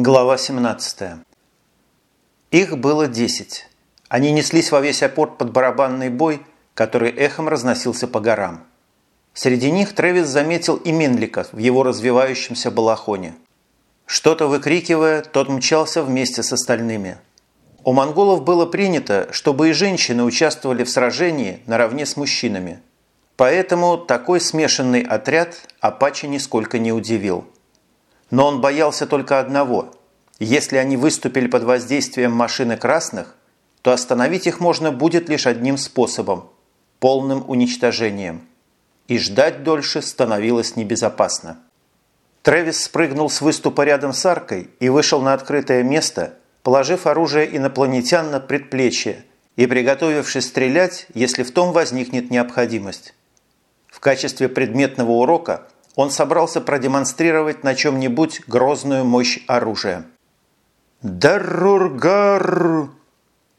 Глава 17. Их было десять. Они неслись во весь опор под барабанный бой, который эхом разносился по горам. Среди них Трэвис заметил и Менлика в его развивающемся балахоне. Что-то выкрикивая, тот мчался вместе с остальными. У монголов было принято, чтобы и женщины участвовали в сражении наравне с мужчинами. Поэтому такой смешанный отряд Апачи нисколько не удивил – но он боялся только одного. Если они выступили под воздействием машины красных, то остановить их можно будет лишь одним способом – полным уничтожением. И ждать дольше становилось небезопасно. Трэвис спрыгнул с выступа рядом с аркой и вышел на открытое место, положив оружие инопланетян на предплечье и приготовившись стрелять, если в том возникнет необходимость. В качестве предметного урока – он собрался продемонстрировать на чем-нибудь грозную мощь оружия. «Даррургар!»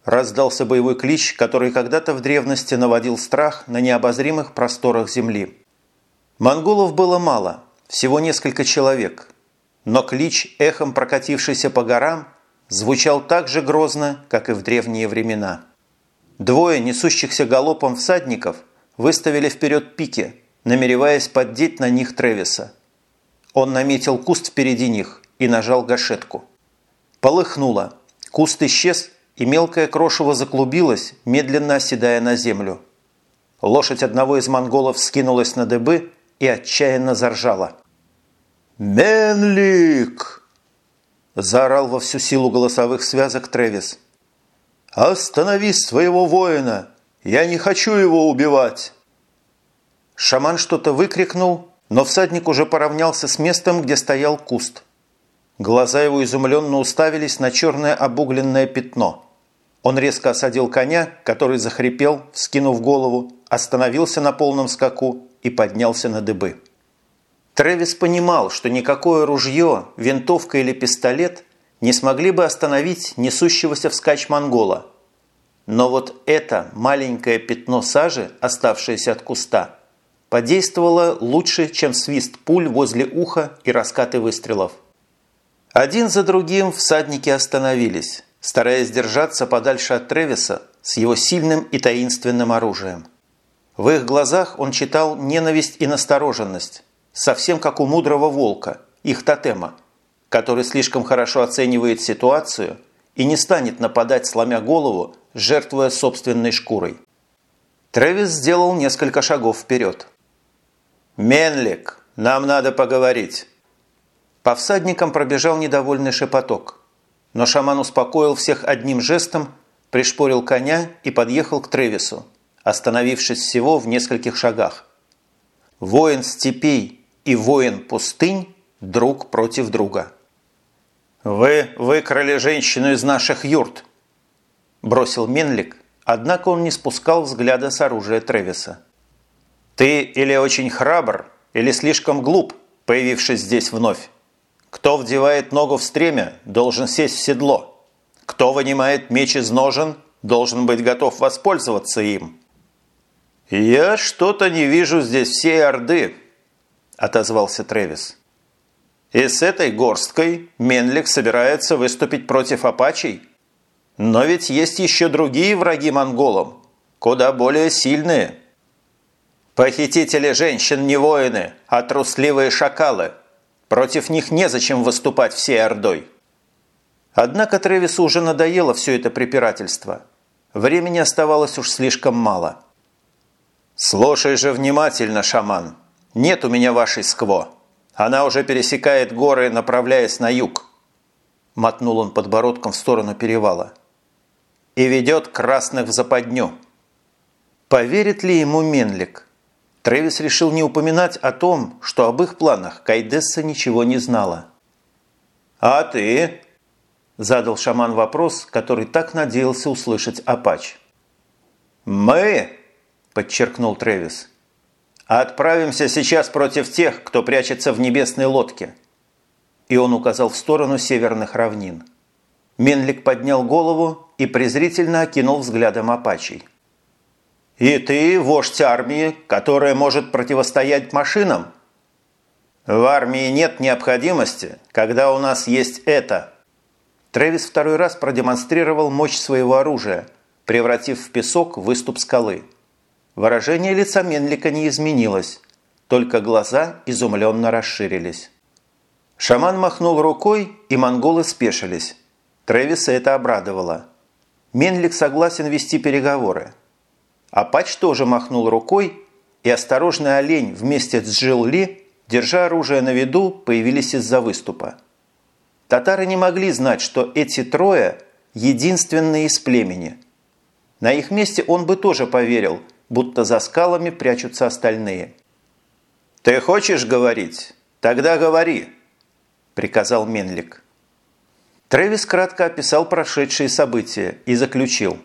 раздался боевой клич, который когда-то в древности наводил страх на необозримых просторах земли. Монголов было мало, всего несколько человек, но клич, эхом прокатившийся по горам, звучал так же грозно, как и в древние времена. Двое несущихся галопом всадников выставили вперед пики – намереваясь поддеть на них Тревиса. Он наметил куст впереди них и нажал гашетку. Полыхнуло. Куст исчез, и мелкое крошево заклубилось, медленно оседая на землю. Лошадь одного из монголов скинулась на дыбы и отчаянно заржала. «Менлик!» – заорал во всю силу голосовых связок Тревис. «Останови своего воина! Я не хочу его убивать!» Шаман что-то выкрикнул, но всадник уже поравнялся с местом, где стоял куст. Глаза его изумленно уставились на черное обугленное пятно. Он резко осадил коня, который захрипел, вскинув голову, остановился на полном скаку и поднялся на дыбы. Трэвис понимал, что никакое ружье, винтовка или пистолет не смогли бы остановить несущегося вскачь монгола. Но вот это маленькое пятно сажи, оставшееся от куста – подействовало лучше, чем свист пуль возле уха и раскаты выстрелов. Один за другим всадники остановились, стараясь держаться подальше от Тревиса с его сильным и таинственным оружием. В их глазах он читал ненависть и настороженность, совсем как у мудрого волка, их тотема, который слишком хорошо оценивает ситуацию и не станет нападать, сломя голову, жертвуя собственной шкурой. Трэвис сделал несколько шагов вперед. «Менлик, нам надо поговорить!» По всадникам пробежал недовольный шепоток. Но шаман успокоил всех одним жестом, пришпорил коня и подъехал к Тревису, остановившись всего в нескольких шагах. Воин степей и воин пустынь друг против друга. «Вы выкрали женщину из наших юрт!» Бросил Менлик, однако он не спускал взгляда с оружия Тревиса. Ты или очень храбр, или слишком глуп, появившись здесь вновь. Кто вдевает ногу в стремя, должен сесть в седло. Кто вынимает меч из ножен, должен быть готов воспользоваться им. «Я что-то не вижу здесь всей Орды», – отозвался Тревис. «И с этой горсткой Менлик собирается выступить против апачей? Но ведь есть еще другие враги монголам, куда более сильные». Похитители женщин не воины, а трусливые шакалы. Против них незачем выступать всей Ордой. Однако Тревису уже надоело все это препирательство. Времени оставалось уж слишком мало. «Слушай же внимательно, шаман. Нет у меня вашей скво. Она уже пересекает горы, направляясь на юг». Мотнул он подбородком в сторону перевала. «И ведет красных в западню». Поверит ли ему Менлик? Трэвис решил не упоминать о том, что об их планах Кайдесса ничего не знала. «А ты?» – задал шаман вопрос, который так надеялся услышать Апач. «Мы?» – подчеркнул Трэвис. «Отправимся сейчас против тех, кто прячется в небесной лодке». И он указал в сторону северных равнин. Менлик поднял голову и презрительно окинул взглядом Апачей. «И ты вождь армии, которая может противостоять машинам?» В армии нет необходимости, когда у нас есть это. Трэвис второй раз продемонстрировал мощь своего оружия, превратив в песок выступ скалы. Выражение лица Менлика не изменилось, только глаза изумленно расширились. Шаман махнул рукой, и монголы спешились. Трэвиса это обрадовало. Менлик согласен вести переговоры. Апач тоже махнул рукой, и осторожный олень вместе с Джилл Ли, держа оружие на виду, появились из-за выступа. Татары не могли знать, что эти трое – единственные из племени. На их месте он бы тоже поверил, будто за скалами прячутся остальные. «Ты хочешь говорить? Тогда говори!» – приказал Менлик. Трэвис кратко описал прошедшие события и заключил.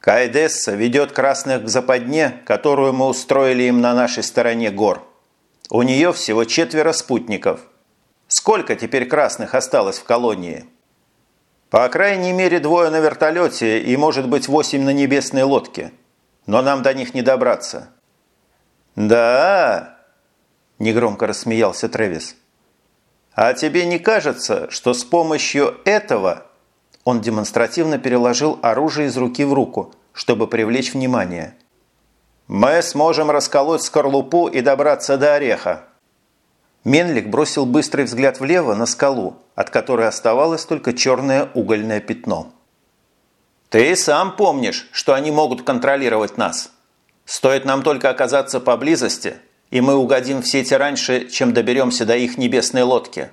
«Кайдесса ведет красных к западне, которую мы устроили им на нашей стороне гор. У нее всего четверо спутников. Сколько теперь красных осталось в колонии? По крайней мере двое на вертолете и, может быть, восемь на небесной лодке. Но нам до них не добраться. «Да!» – негромко рассмеялся Трэвис. «А тебе не кажется, что с помощью этого...» Он демонстративно переложил оружие из руки в руку, чтобы привлечь внимание. «Мы сможем расколоть скорлупу и добраться до ореха». Менлик бросил быстрый взгляд влево на скалу, от которой оставалось только черное угольное пятно. «Ты сам помнишь, что они могут контролировать нас. Стоит нам только оказаться поблизости, и мы угодим в сети раньше, чем доберемся до их небесной лодки».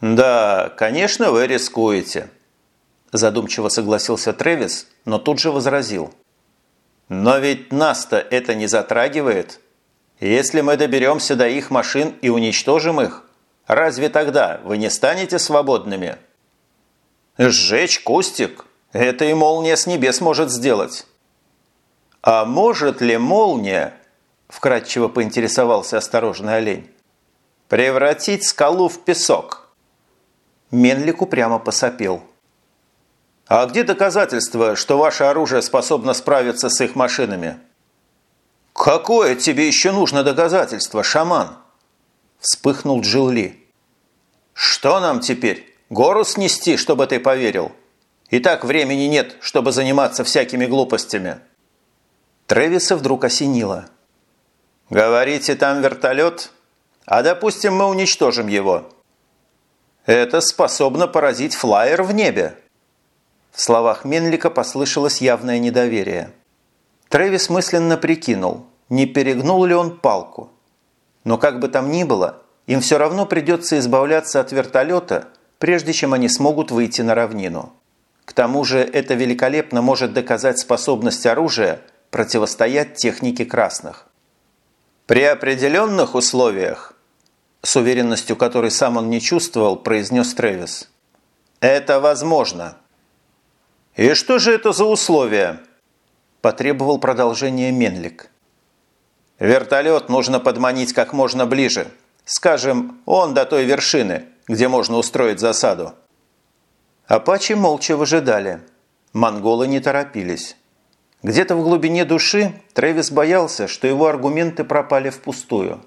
«Да, конечно, вы рискуете», – задумчиво согласился Трэвис, но тут же возразил. «Но ведь нас-то это не затрагивает». Если мы доберемся до их машин и уничтожим их, разве тогда вы не станете свободными? Сжечь кустик – это и молния с небес может сделать. А может ли молния, вкратчиво поинтересовался осторожный олень, превратить скалу в песок? Менлик упрямо посопел. «А где доказательства, что ваше оружие способно справиться с их машинами?» «Какое тебе еще нужно доказательство, шаман?» Вспыхнул Джилли. «Что нам теперь? Гору снести, чтобы ты поверил? И так времени нет, чтобы заниматься всякими глупостями». Тревиса вдруг осенило. «Говорите, там вертолет? А допустим, мы уничтожим его. Это способно поразить флайер в небе». В словах Менлика послышалось явное недоверие. Трэвис мысленно прикинул, не перегнул ли он палку. Но как бы там ни было, им все равно придется избавляться от вертолета, прежде чем они смогут выйти на равнину. К тому же это великолепно может доказать способность оружия противостоять технике красных. При определенных условиях, с уверенностью которой сам он не чувствовал, произнес Трэвис, это возможно. И что же это за условия? Потребовал продолжение Менлик. Вертолет нужно подманить как можно ближе. Скажем, он до той вершины, где можно устроить засаду. Апачи молча выжидали. Монголы не торопились. Где-то в глубине души Трэвис боялся, что его аргументы пропали впустую.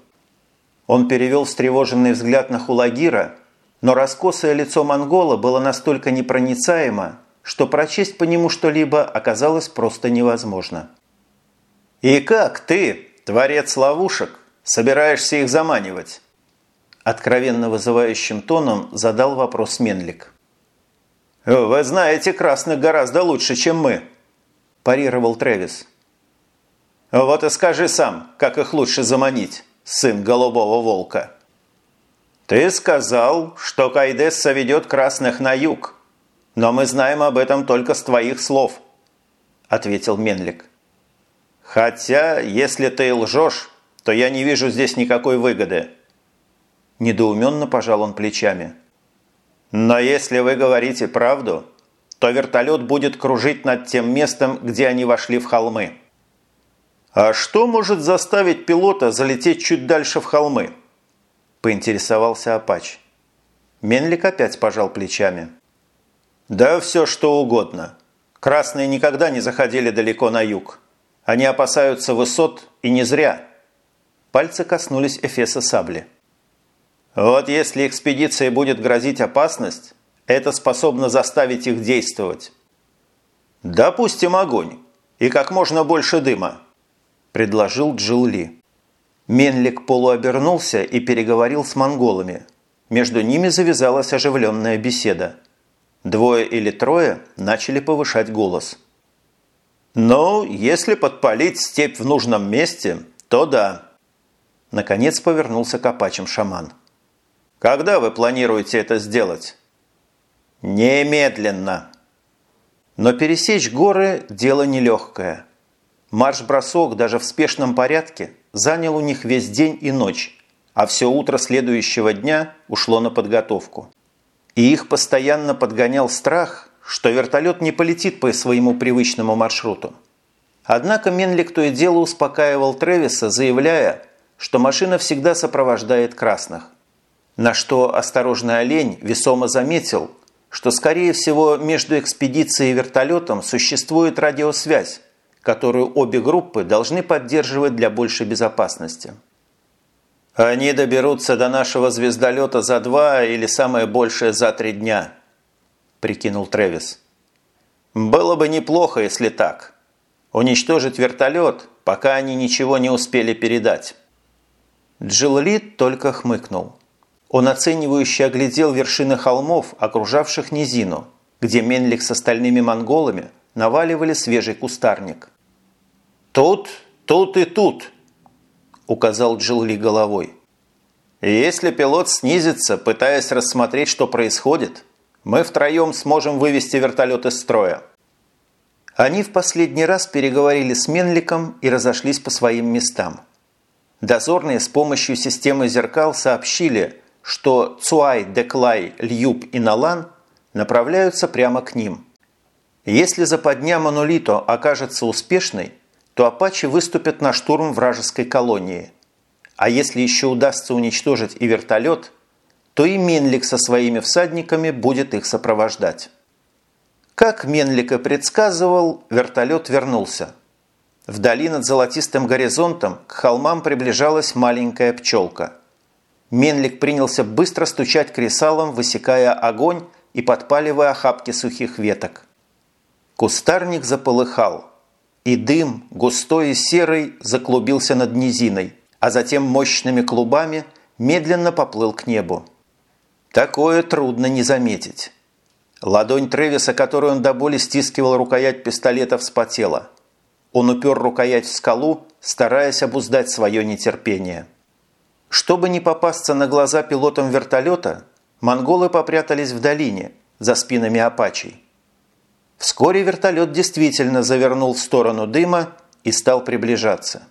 Он перевел встревоженный взгляд на Хулагира, но раскосое лицо монгола было настолько непроницаемо, что прочесть по нему что-либо оказалось просто невозможно. «И как ты, творец ловушек, собираешься их заманивать?» Откровенно вызывающим тоном задал вопрос Менлик. «Вы знаете красных гораздо лучше, чем мы», – парировал Трэвис. «Вот и скажи сам, как их лучше заманить, сын голубого волка». «Ты сказал, что Кайдесса ведет красных на юг», «Но мы знаем об этом только с твоих слов», – ответил Менлик. «Хотя, если ты лжешь, то я не вижу здесь никакой выгоды». Недоуменно пожал он плечами. «Но если вы говорите правду, то вертолет будет кружить над тем местом, где они вошли в холмы». «А что может заставить пилота залететь чуть дальше в холмы?» – поинтересовался Апач. Менлик опять пожал плечами. Да все что угодно. Красные никогда не заходили далеко на юг. Они опасаются высот и не зря. Пальцы коснулись эфеса сабли. Вот если экспедиции будет грозить опасность, это способно заставить их действовать. Допустим огонь и как можно больше дыма, предложил Джилли. Менлик полуобернулся и переговорил с монголами. Между ними завязалась оживленная беседа. Двое или трое начали повышать голос. «Ну, если подпалить степь в нужном месте, то да». Наконец повернулся к апачам шаман. «Когда вы планируете это сделать?» «Немедленно!» Но пересечь горы – дело нелегкое. Марш-бросок даже в спешном порядке занял у них весь день и ночь, а все утро следующего дня ушло на подготовку. И их постоянно подгонял страх, что вертолет не полетит по своему привычному маршруту. Однако Менлик то и дело успокаивал Тревиса, заявляя, что машина всегда сопровождает красных. На что осторожный олень весомо заметил, что, скорее всего, между экспедицией и вертолетом существует радиосвязь, которую обе группы должны поддерживать для большей безопасности. «Они доберутся до нашего звездолета за два или самое большее за три дня», – прикинул Трэвис. «Было бы неплохо, если так. Уничтожить вертолет, пока они ничего не успели передать». Джилли только хмыкнул. Он оценивающе оглядел вершины холмов, окружавших низину, где Менлик с остальными монголами наваливали свежий кустарник. «Тут, тут и тут», – указал Джилли головой. «Если пилот снизится, пытаясь рассмотреть, что происходит, мы втроем сможем вывести вертолет из строя». Они в последний раз переговорили с Менликом и разошлись по своим местам. Дозорные с помощью системы зеркал сообщили, что Цуай, Деклай, Льюб и Налан направляются прямо к ним. Если западня Монолито окажется успешной – то апачи выступят на штурм вражеской колонии. А если еще удастся уничтожить и вертолет, то и Менлик со своими всадниками будет их сопровождать. Как Менлик и предсказывал, вертолет вернулся. Вдали над золотистым горизонтом к холмам приближалась маленькая пчелка. Менлик принялся быстро стучать кресалом, высекая огонь и подпаливая охапки сухих веток. Кустарник заполыхал – и дым, густой и серый, заклубился над низиной, а затем мощными клубами медленно поплыл к небу. Такое трудно не заметить. Ладонь Тревиса, которую он до боли стискивал рукоять пистолета, вспотела. Он упер рукоять в скалу, стараясь обуздать свое нетерпение. Чтобы не попасться на глаза пилотам вертолета, монголы попрятались в долине, за спинами апачей. Вскоре вертолет действительно завернул в сторону дыма и стал приближаться.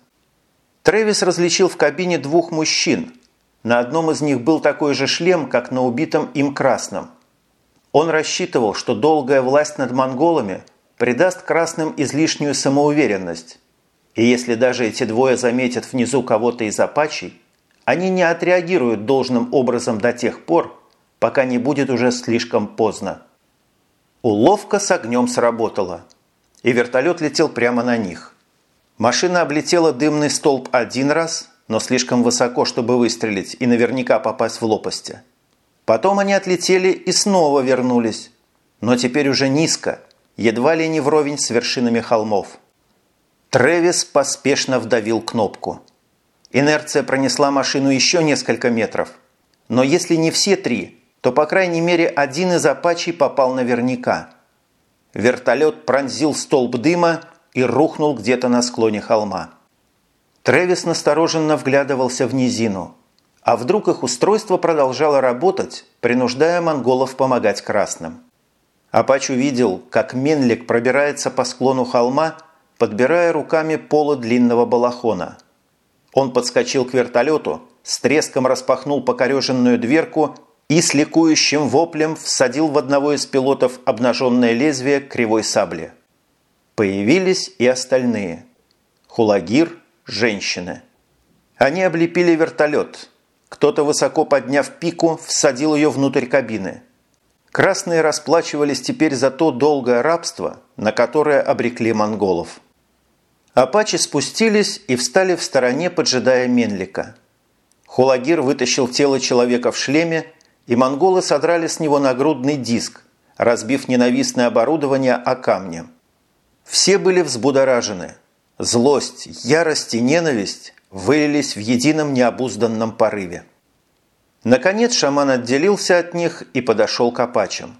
Трэвис различил в кабине двух мужчин. На одном из них был такой же шлем, как на убитом им красном. Он рассчитывал, что долгая власть над монголами придаст красным излишнюю самоуверенность. И если даже эти двое заметят внизу кого-то из апачей, они не отреагируют должным образом до тех пор, пока не будет уже слишком поздно. Уловка с огнем сработала, и вертолет летел прямо на них. Машина облетела дымный столб один раз, но слишком высоко, чтобы выстрелить и наверняка попасть в лопасти. Потом они отлетели и снова вернулись, но теперь уже низко, едва ли не вровень с вершинами холмов. Тревис поспешно вдавил кнопку. Инерция пронесла машину еще несколько метров, но если не все три, то, по крайней мере, один из апачей попал наверняка. Вертолет пронзил столб дыма и рухнул где-то на склоне холма. Трэвис настороженно вглядывался в низину. А вдруг их устройство продолжало работать, принуждая монголов помогать красным? Апач увидел, как Менлик пробирается по склону холма, подбирая руками полы длинного балахона. Он подскочил к вертолету, с треском распахнул покореженную дверку и с ликующим воплем всадил в одного из пилотов обнаженное лезвие кривой сабли. Появились и остальные. Хулагир – женщины. Они облепили вертолет. Кто-то, высоко подняв пику, всадил ее внутрь кабины. Красные расплачивались теперь за то долгое рабство, на которое обрекли монголов. Апачи спустились и встали в стороне, поджидая Менлика – Хулагир вытащил тело человека в шлеме, и монголы содрали с него нагрудный диск, разбив ненавистное оборудование о камни. Все были взбудоражены. Злость, ярость и ненависть вылились в едином необузданном порыве. Наконец шаман отделился от них и подошел к апачам.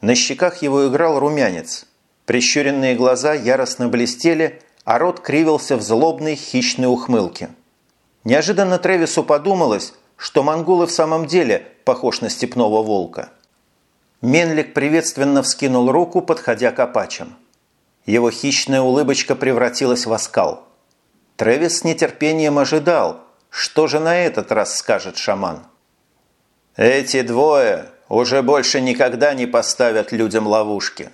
На щеках его играл румянец. Прищуренные глаза яростно блестели, а рот кривился в злобной хищной ухмылке. Неожиданно Тревису подумалось, что монголы в самом деле похож на степного волка. Менлик приветственно вскинул руку, подходя к апачам. Его хищная улыбочка превратилась в оскал. Тревис с нетерпением ожидал, что же на этот раз скажет шаман. «Эти двое уже больше никогда не поставят людям ловушки.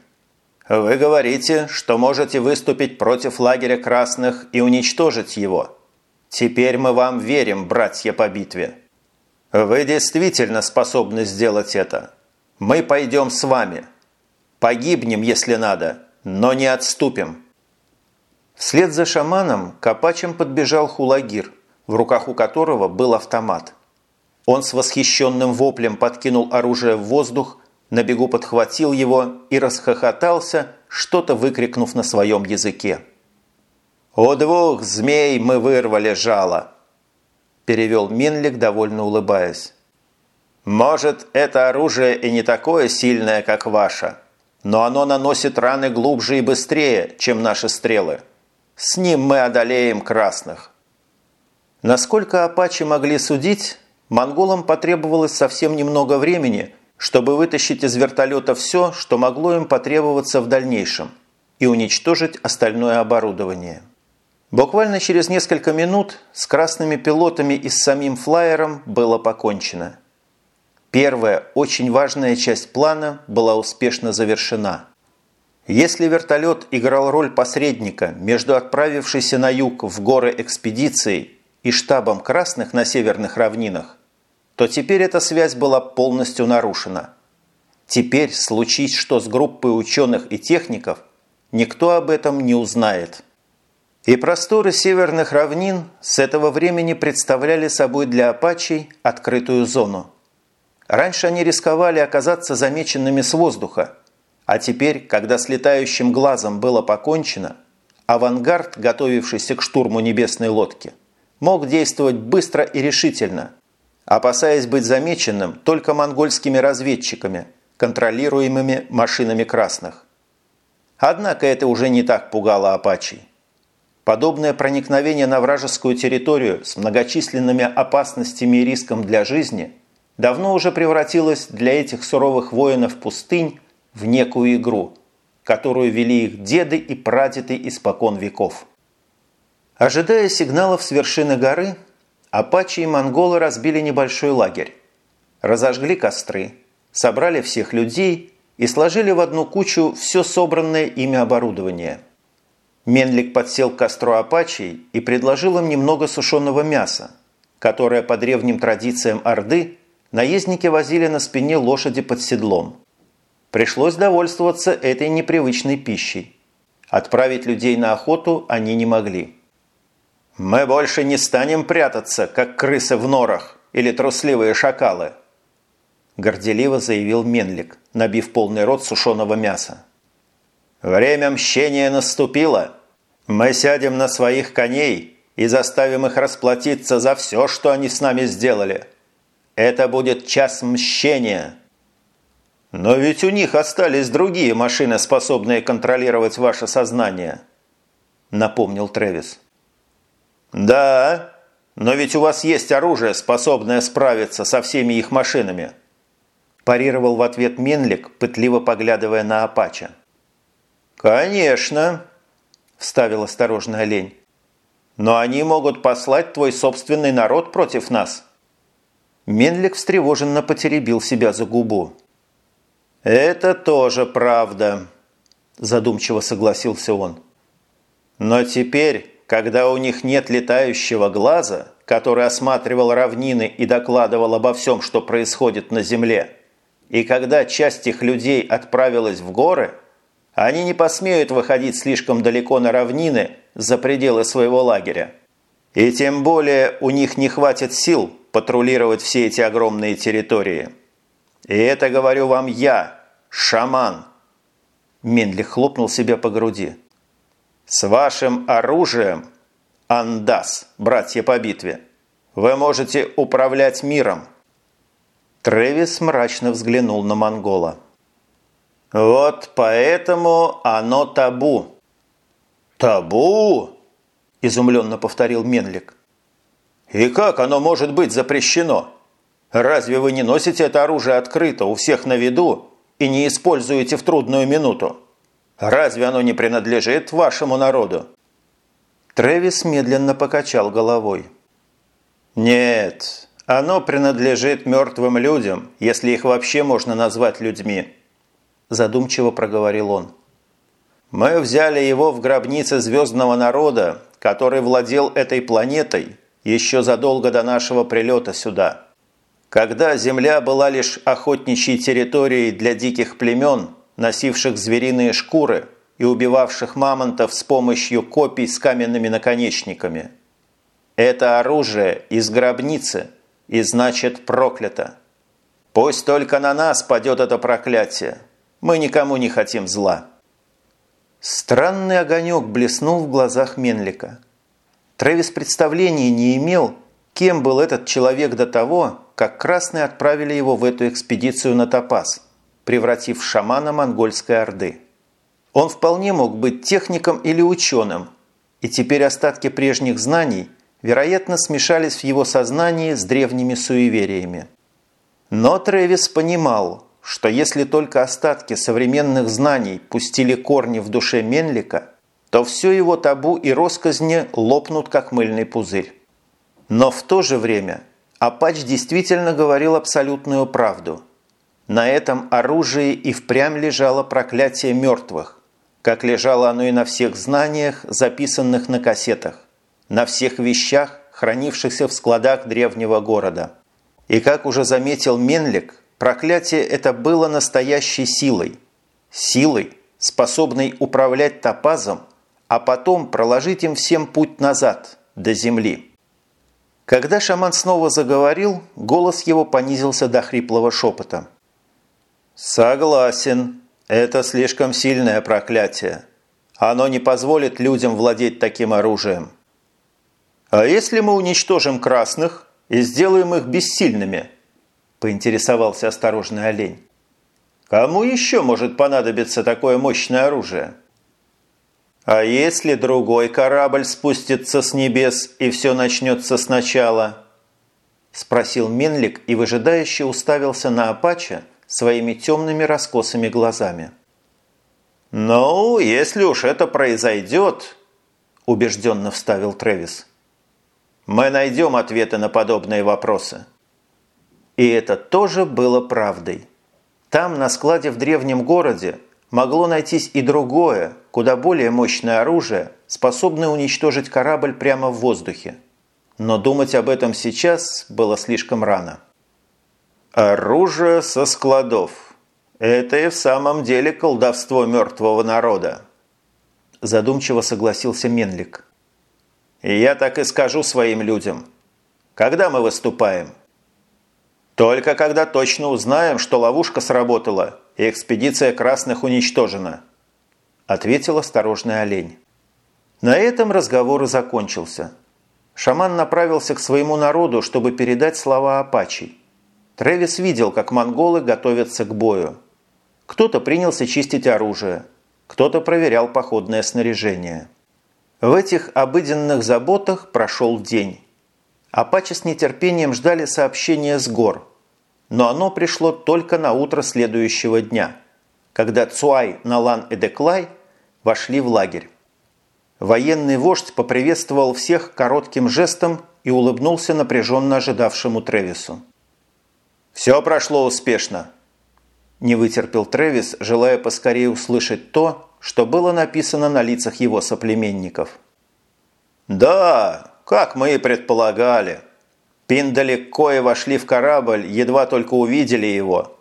Вы говорите, что можете выступить против лагеря красных и уничтожить его. Теперь мы вам верим, братья по битве. Вы действительно способны сделать это. Мы пойдем с вами. Погибнем, если надо, но не отступим». Вслед за шаманом к апачам подбежал хулагир, в руках у которого был автомат. Он с восхищенным воплем подкинул оружие в воздух, на бегу подхватил его и расхохотался, что-то выкрикнув на своем языке. «У двух змей мы вырвали жало!» Перевел Минлик, довольно улыбаясь. «Может, это оружие и не такое сильное, как ваше, но оно наносит раны глубже и быстрее, чем наши стрелы. С ним мы одолеем красных». Насколько апачи могли судить, монголам потребовалось совсем немного времени, чтобы вытащить из вертолета все, что могло им потребоваться в дальнейшем, и уничтожить остальное оборудование. Буквально через несколько минут с красными пилотами и с самим флайером было покончено. Первая, очень важная часть плана была успешно завершена. Если вертолет играл роль посредника между отправившейся на юг в горы экспедицией и штабом красных на северных равнинах, то теперь эта связь была полностью нарушена. Теперь, случись что с группой ученых и техников, никто об этом не узнает. И просторы северных равнин с этого времени представляли собой для апачей открытую зону. Раньше они рисковали оказаться замеченными с воздуха, а теперь, когда с летающим глазом было покончено, авангард, готовившийся к штурму небесной лодки, мог действовать быстро и решительно, опасаясь быть замеченным только монгольскими разведчиками, контролируемыми машинами красных. Однако это уже не так пугало апачей. Подобное проникновение на вражескую территорию с многочисленными опасностями и риском для жизни давно уже превратилось для этих суровых воинов пустынь в некую игру, которую вели их деды и прадеды испокон веков. Ожидая сигналов с вершины горы, апачи и монголы разбили небольшой лагерь, разожгли костры, собрали всех людей и сложили в одну кучу все собранное ими оборудование. Менлик подсел к костру апачей и предложил им немного сушеного мяса, которое по древним традициям Орды наездники возили на спине лошади под седлом. Пришлось довольствоваться этой непривычной пищей. Отправить людей на охоту они не могли. «Мы больше не станем прятаться, как крысы в норах или трусливые шакалы», горделиво заявил Менлик, набив полный рот сушеного мяса. «Время мщения наступило. Мы сядем на своих коней и заставим их расплатиться за все, что они с нами сделали. Это будет час мщения». «Но ведь у них остались другие машины, способные контролировать ваше сознание», – напомнил Трэвис. «Да, но ведь у вас есть оружие, способное справиться со всеми их машинами», – парировал в ответ Менлик, пытливо поглядывая на Апача. «Конечно», – вставил осторожно олень. «Но они могут послать твой собственный народ против нас». Менлик встревоженно потеребил себя за губу. «Это тоже правда», – задумчиво согласился он. «Но теперь, когда у них нет летающего глаза, который осматривал равнины и докладывал обо всем, что происходит на Земле, и когда часть их людей отправилась в горы, они не посмеют выходить слишком далеко на равнины за пределы своего лагеря. И тем более у них не хватит сил патрулировать все эти огромные территории. И это говорю вам я, шаман. Менли хлопнул себя по груди. С вашим оружием, Андас, братья по битве, вы можете управлять миром. Трэвис мрачно взглянул на Монгола. Вот поэтому оно табу. Табу? Изумленно повторил Менлик. И как оно может быть запрещено? Разве вы не носите это оружие открыто, у всех на виду, и не используете в трудную минуту? Разве оно не принадлежит вашему народу?» Трэвис медленно покачал головой. «Нет, оно принадлежит мертвым людям, если их вообще можно назвать людьми», задумчиво проговорил он. «Мы взяли его в гробнице звездного народа, который владел этой планетой еще задолго до нашего прилета сюда. Когда Земля была лишь охотничьей территорией для диких племен, носивших звериные шкуры и убивавших мамонтов с помощью копий с каменными наконечниками. Это оружие из гробницы и значит проклято. Пусть только на нас падет это проклятие. Мы никому не хотим зла. Странный огонек блеснул в глазах Менлика. Трэвис представления не имел, кем был этот человек до того, как красные отправили его в эту экспедицию на Топаз – превратив шамана монгольской орды. Он вполне мог быть техником или ученым, и теперь остатки прежних знаний, вероятно, смешались в его сознании с древними суевериями. Но Трэвис понимал, что если только остатки современных знаний пустили корни в душе Менлика, то все его табу и росказни лопнут, как мыльный пузырь. Но в то же время Апач действительно говорил абсолютную правду – на этом оружии и впрямь лежало проклятие мертвых, как лежало оно и на всех знаниях, записанных на кассетах, на всех вещах, хранившихся в складах древнего города. И как уже заметил Менлик, проклятие это было настоящей силой. Силой, способной управлять топазом, а потом проложить им всем путь назад, до земли. Когда шаман снова заговорил, голос его понизился до хриплого шепота. «Согласен. Это слишком сильное проклятие. Оно не позволит людям владеть таким оружием». «А если мы уничтожим красных и сделаем их бессильными?» – поинтересовался осторожный олень. «Кому еще может понадобиться такое мощное оружие?» «А если другой корабль спустится с небес и все начнется сначала?» – спросил Менлик и выжидающе уставился на Апача, своими темными раскосыми глазами. «Ну, если уж это произойдет», – убежденно вставил Трэвис, – «мы найдем ответы на подобные вопросы». И это тоже было правдой. Там, на складе в древнем городе, могло найтись и другое, куда более мощное оружие, способное уничтожить корабль прямо в воздухе. Но думать об этом сейчас было слишком рано. Оружие со складов. Это и в самом деле колдовство мертвого народа. Задумчиво согласился Менлик. Я так и скажу своим людям. Когда мы выступаем? Только когда точно узнаем, что ловушка сработала и экспедиция красных уничтожена. Ответил осторожный олень. На этом разговор и закончился. Шаман направился к своему народу, чтобы передать слова апачей. Трэвис видел, как монголы готовятся к бою. Кто-то принялся чистить оружие, кто-то проверял походное снаряжение. В этих обыденных заботах прошел день. Апачи с нетерпением ждали сообщения с гор, но оно пришло только на утро следующего дня, когда Цуай, Налан и Деклай вошли в лагерь. Военный вождь поприветствовал всех коротким жестом и улыбнулся напряженно ожидавшему Тревису. «Все прошло успешно», – не вытерпел Трэвис, желая поскорее услышать то, что было написано на лицах его соплеменников. «Да, как мы и предполагали. Пиндали кое вошли в корабль, едва только увидели его.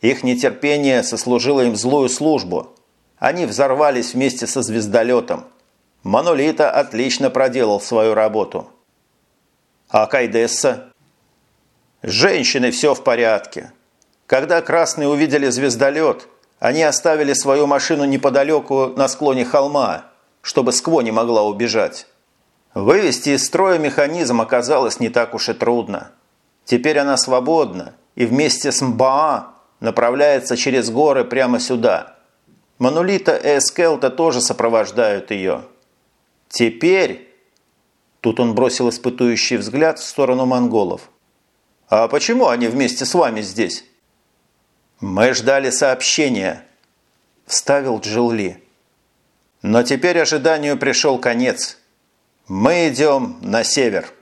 Их нетерпение сослужило им злую службу. Они взорвались вместе со звездолетом. Монолита отлично проделал свою работу. А Кайдесса? С женщиной все в порядке. Когда красные увидели звездолет, они оставили свою машину неподалеку на склоне холма, чтобы Скво не могла убежать. Вывести из строя механизм оказалось не так уж и трудно. Теперь она свободна и вместе с Мбаа направляется через горы прямо сюда. Манулита и Эскелта тоже сопровождают ее. Теперь... Тут он бросил испытующий взгляд в сторону монголов. «А почему они вместе с вами здесь?» «Мы ждали сообщения», – вставил Джилли. «Но теперь ожиданию пришел конец. Мы идем на север».